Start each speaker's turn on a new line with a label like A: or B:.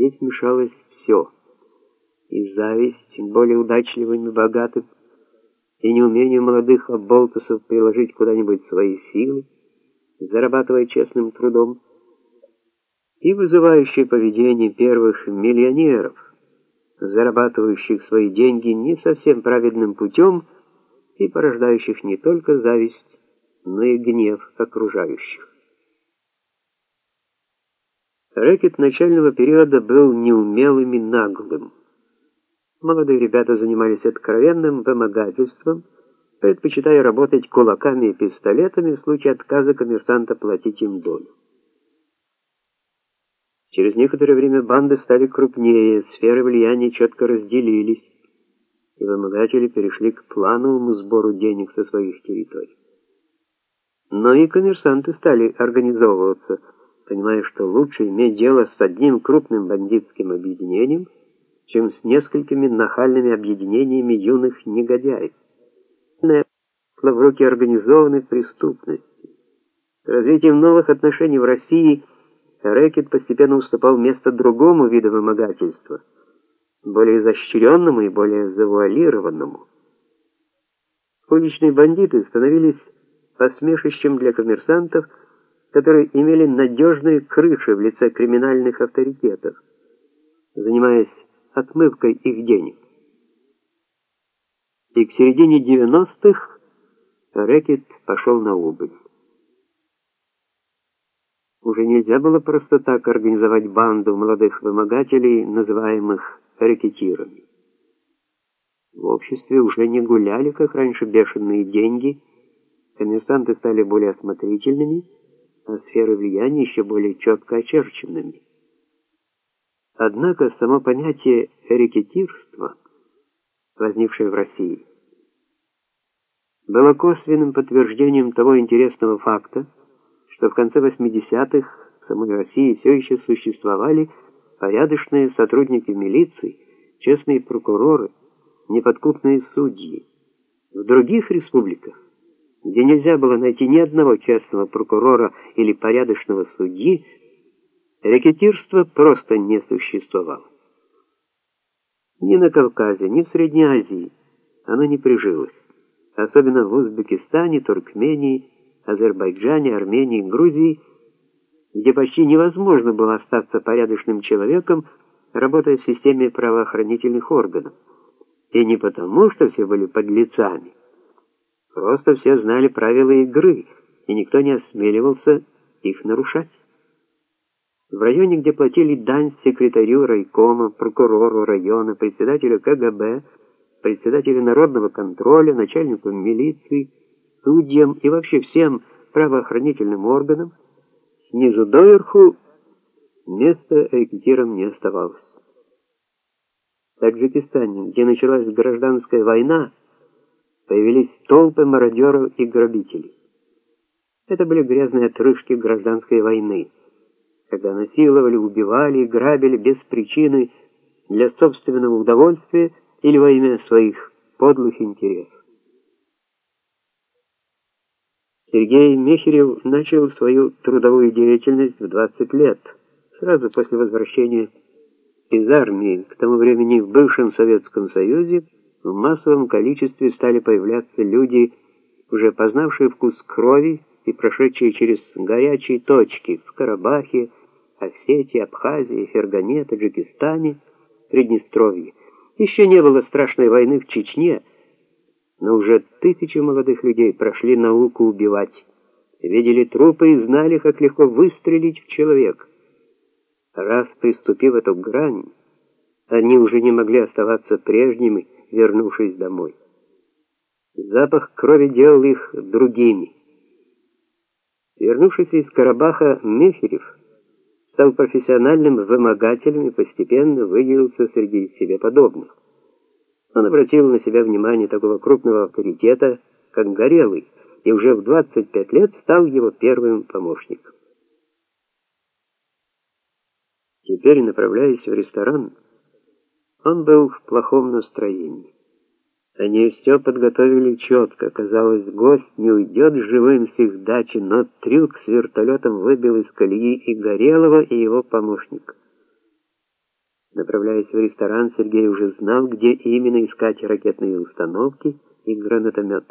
A: Здесь мешалось все. И зависть более удачливым и богатым, и неумение молодых оболтусов приложить куда-нибудь свои силы, зарабатывая честным трудом, и вызывающее поведение первых миллионеров, зарабатывающих свои деньги не совсем праведным путем и порождающих не только зависть, но и гнев окружающих. Рэкет начального периода был неумелым и наглым. Молодые ребята занимались откровенным вымогательством, предпочитая работать кулаками и пистолетами в случае отказа коммерсанта платить им долю. Через некоторое время банды стали крупнее, сферы влияния четко разделились, и вымогатели перешли к плановому сбору денег со своих территорий. Но и коммерсанты стали организовываться, понимая, что лучше иметь дело с одним крупным бандитским объединением, чем с несколькими нахальными объединениями юных негодяев. В руки организованной преступности. С развитием новых отношений в России рэкет постепенно уступал место другому виду вымогательства, более изощренному и более завуалированному. Уличные бандиты становились посмешищем для коммерсантов, которые имели надежные крыши в лице криминальных авторитетов, занимаясь отмывкой их денег. И к середине 90-х рэкет пошел на убыль. Уже нельзя было просто так организовать банду молодых вымогателей, называемых рэкетирами. В обществе уже не гуляли, как раньше, бешеные деньги, коммерсанты стали более осмотрительными, сферы влияния еще более четко очерченными. Однако само понятие рэкетирства, возникшее в России, было косвенным подтверждением того интересного факта, что в конце 80-х в самой России все еще существовали порядочные сотрудники милиции, честные прокуроры, неподкупные судьи. В других республиках где нельзя было найти ни одного честного прокурора или порядочного судьи, рекетирство просто не существовало. Ни на Кавказе, ни в Средней Азии оно не прижилось, особенно в Узбекистане, Туркмении, Азербайджане, Армении, Грузии, где почти невозможно было остаться порядочным человеком, работая в системе правоохранительных органов. И не потому, что все были подлецами, Просто все знали правила игры, и никто не осмеливался их нарушать. В районе, где платили дань секретарю райкома, прокурору района, председателю КГБ, председателю народного контроля, начальнику милиции, судьям и вообще всем правоохранительным органам, снизу доверху места рекетирам не оставалось. Таджикистане, где началась гражданская война, появились толпы мародеров и грабителей. Это были грязные отрыжки гражданской войны, когда насиловали, убивали и грабили без причины для собственного удовольствия или во имя своих подлых интересов. Сергей Мехерев начал свою трудовую деятельность в 20 лет, сразу после возвращения из армии, к тому времени в бывшем Советском Союзе, в массовом количестве стали появляться люди, уже познавшие вкус крови и прошедшие через горячие точки в Карабахе, Осетии, Абхазии, Фергане, Таджикистане, Приднестровье. Еще не было страшной войны в Чечне, но уже тысячи молодых людей прошли науку убивать, видели трупы и знали, как легко выстрелить в человека. Раз приступив эту грань, они уже не могли оставаться прежними, вернувшись домой. Запах крови делал их другими. Вернувшись из Карабаха, Мехерев стал профессиональным вымогателем и постепенно выделился среди себе подобных. Он обратил на себя внимание такого крупного авторитета, как Горелый, и уже в 25 лет стал его первым помощником. Теперь, направляясь в ресторан, он был в плохом настроении. Они все подготовили четко. Казалось, гость не уйдет живым с их дачи, но трюк с вертолетом выбил из колеи и Горелого, и его помощника. Направляясь в ресторан, Сергей уже знал, где именно искать ракетные установки и гранатомет.